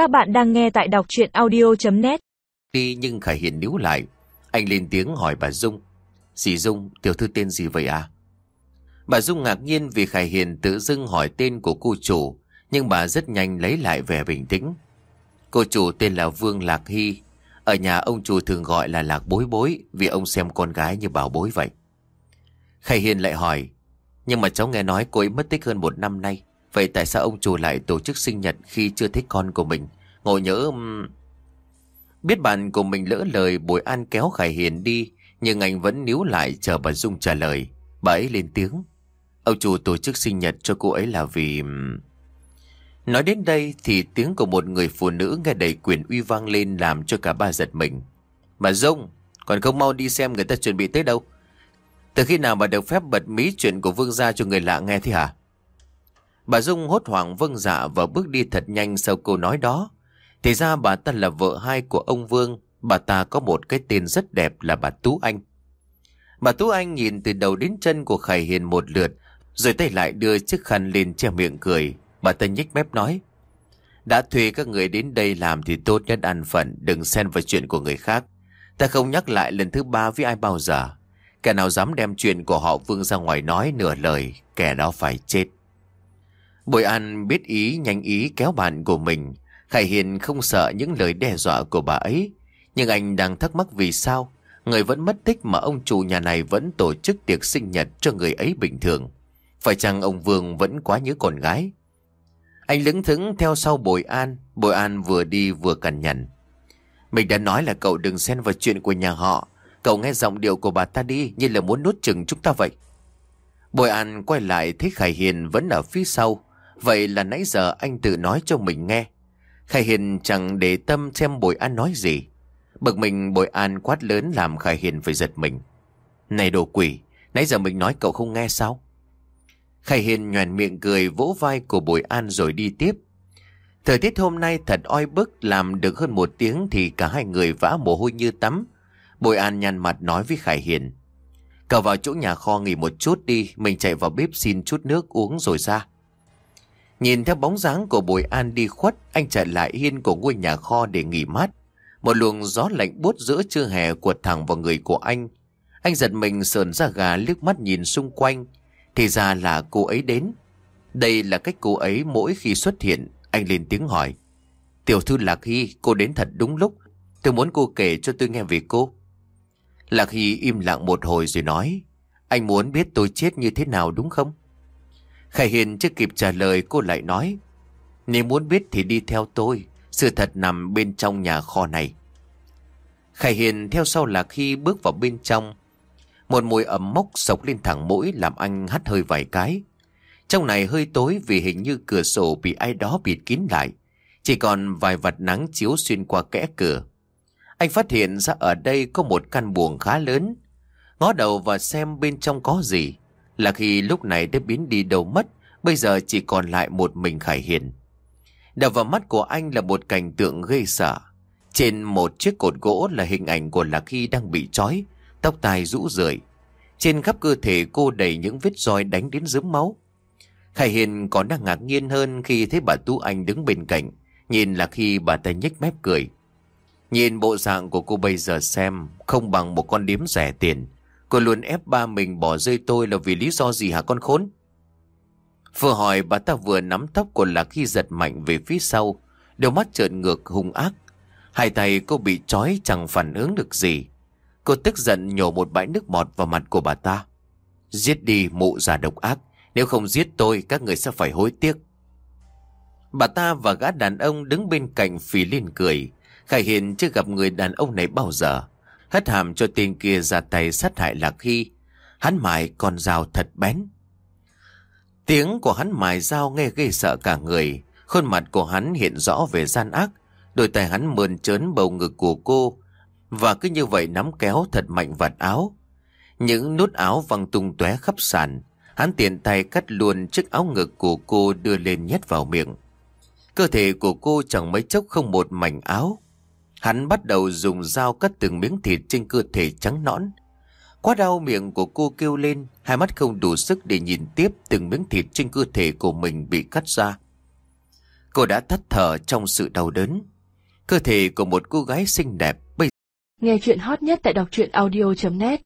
Các bạn đang nghe tại đọc chuyện audio.net Đi nhưng Khải Hiền níu lại. Anh lên tiếng hỏi bà Dung. Dì Dung, tiểu thư tên gì vậy à? Bà Dung ngạc nhiên vì Khải Hiền tự dưng hỏi tên của cô chủ. Nhưng bà rất nhanh lấy lại vẻ bình tĩnh. Cô chủ tên là Vương Lạc Hy. Ở nhà ông chủ thường gọi là Lạc Bối Bối vì ông xem con gái như bảo bối vậy. Khải Hiền lại hỏi. Nhưng mà cháu nghe nói cô ấy mất tích hơn một năm nay. Vậy tại sao ông chủ lại tổ chức sinh nhật khi chưa thích con của mình? ngộ nhớ... Biết bạn của mình lỡ lời Bùi An kéo Khải Hiền đi, nhưng anh vẫn níu lại chờ bà Dung trả lời. Bà ấy lên tiếng. Ông chủ tổ chức sinh nhật cho cô ấy là vì... Nói đến đây thì tiếng của một người phụ nữ nghe đầy quyền uy vang lên làm cho cả ba giật mình. Bà Dung, còn không mau đi xem người ta chuẩn bị tới đâu. Từ khi nào mà được phép bật mí chuyện của vương gia cho người lạ nghe thế hả? Bà Dung hốt hoảng vâng dạ và bước đi thật nhanh sau câu nói đó. Thì ra bà ta là vợ hai của ông Vương, bà ta có một cái tên rất đẹp là bà Tú Anh. Bà Tú Anh nhìn từ đầu đến chân của Khải Hiền một lượt, rồi tay lại đưa chiếc khăn lên che miệng cười. Bà ta nhếch mép nói, đã thuê các người đến đây làm thì tốt nhất ăn phận, đừng xen vào chuyện của người khác. Ta không nhắc lại lần thứ ba với ai bao giờ. Kẻ nào dám đem chuyện của họ Vương ra ngoài nói nửa lời, kẻ đó phải chết. Bội An biết ý, nhanh ý kéo bạn của mình. Khải Hiền không sợ những lời đe dọa của bà ấy. Nhưng anh đang thắc mắc vì sao người vẫn mất tích mà ông chủ nhà này vẫn tổ chức tiệc sinh nhật cho người ấy bình thường. Phải chăng ông Vương vẫn quá nhớ con gái? Anh lững thững theo sau Bội An. Bội An vừa đi vừa cằn nhằn. Mình đã nói là cậu đừng xen vào chuyện của nhà họ. Cậu nghe giọng điệu của bà ta đi, như là muốn nuốt chừng chúng ta vậy. Bội An quay lại thấy Khải Hiền vẫn ở phía sau. Vậy là nãy giờ anh tự nói cho mình nghe. Khải Hiền chẳng để tâm xem Bội An nói gì. Bực mình Bội An quát lớn làm Khải Hiền phải giật mình. Này đồ quỷ, nãy giờ mình nói cậu không nghe sao? Khải Hiền nhoèn miệng cười vỗ vai của Bội An rồi đi tiếp. Thời tiết hôm nay thật oi bức làm được hơn một tiếng thì cả hai người vã mồ hôi như tắm. Bội An nhăn mặt nói với Khải Hiền. Cậu vào chỗ nhà kho nghỉ một chút đi, mình chạy vào bếp xin chút nước uống rồi ra. Nhìn theo bóng dáng của Bùi An đi khuất, anh chạy lại hiên của ngôi nhà kho để nghỉ mát. Một luồng gió lạnh buốt giữa trưa hè quật thẳng vào người của anh. Anh giật mình sờn ra gà liếc mắt nhìn xung quanh. Thì ra là cô ấy đến. Đây là cách cô ấy mỗi khi xuất hiện, anh lên tiếng hỏi. Tiểu thư Lạc Hy, cô đến thật đúng lúc. Tôi muốn cô kể cho tôi nghe về cô. Lạc Hy im lặng một hồi rồi nói. Anh muốn biết tôi chết như thế nào đúng không? Khải Hiền chưa kịp trả lời, cô lại nói, Nếu muốn biết thì đi theo tôi, Sự thật nằm bên trong nhà kho này. Khải Hiền theo sau là khi bước vào bên trong, Một mùi ẩm mốc sộc lên thẳng mũi Làm anh hắt hơi vài cái. Trong này hơi tối vì hình như cửa sổ bị ai đó bịt kín lại, Chỉ còn vài vạt nắng chiếu xuyên qua kẽ cửa. Anh phát hiện ra ở đây có một căn buồng khá lớn, Ngó đầu và xem bên trong có gì là khi lúc này đã biến đi đâu mất, bây giờ chỉ còn lại một mình Khải Hiền. Đập vào mắt của anh là một cảnh tượng gây sợ. Trên một chiếc cột gỗ là hình ảnh của Lạc Hy đang bị trói, tóc tai rũ rượi. Trên khắp cơ thể cô đầy những vết roi đánh đến dớm máu. Khải Hiền còn đang ngạc nhiên hơn khi thấy bà Tu Anh đứng bên cạnh, nhìn là khi bà ta nhếch mép cười. Nhìn bộ dạng của cô bây giờ xem không bằng một con điếm rẻ tiền, Cô luôn ép ba mình bỏ rơi tôi là vì lý do gì hả con khốn? Vừa hỏi bà ta vừa nắm tóc của Lạc khi giật mạnh về phía sau, đôi mắt trợn ngược hung ác. Hai tay cô bị trói chẳng phản ứng được gì. Cô tức giận nhổ một bãi nước bọt vào mặt của bà ta. Giết đi mụ già độc ác, nếu không giết tôi các người sẽ phải hối tiếc. Bà ta và gã đàn ông đứng bên cạnh phì lên cười. Khải Hiền chưa gặp người đàn ông này bao giờ hất hàm cho tên kia ra tay sát hại Lạc Hy. Hắn mài con dao thật bén. Tiếng của hắn mài dao nghe ghê sợ cả người. Khuôn mặt của hắn hiện rõ về gian ác. Đôi tay hắn mơn trớn bầu ngực của cô. Và cứ như vậy nắm kéo thật mạnh vạt áo. Những nút áo văng tung tóe khắp sàn. Hắn tiện tay cắt luôn chiếc áo ngực của cô đưa lên nhét vào miệng. Cơ thể của cô chẳng mấy chốc không một mảnh áo. Hắn bắt đầu dùng dao cắt từng miếng thịt trên cơ thể trắng nõn. Quá đau miệng của cô kêu lên, hai mắt không đủ sức để nhìn tiếp từng miếng thịt trên cơ thể của mình bị cắt ra. Cô đã thất thở trong sự đau đớn. Cơ thể của một cô gái xinh đẹp bây Nghe chuyện hot nhất tại đọc truyện audio.net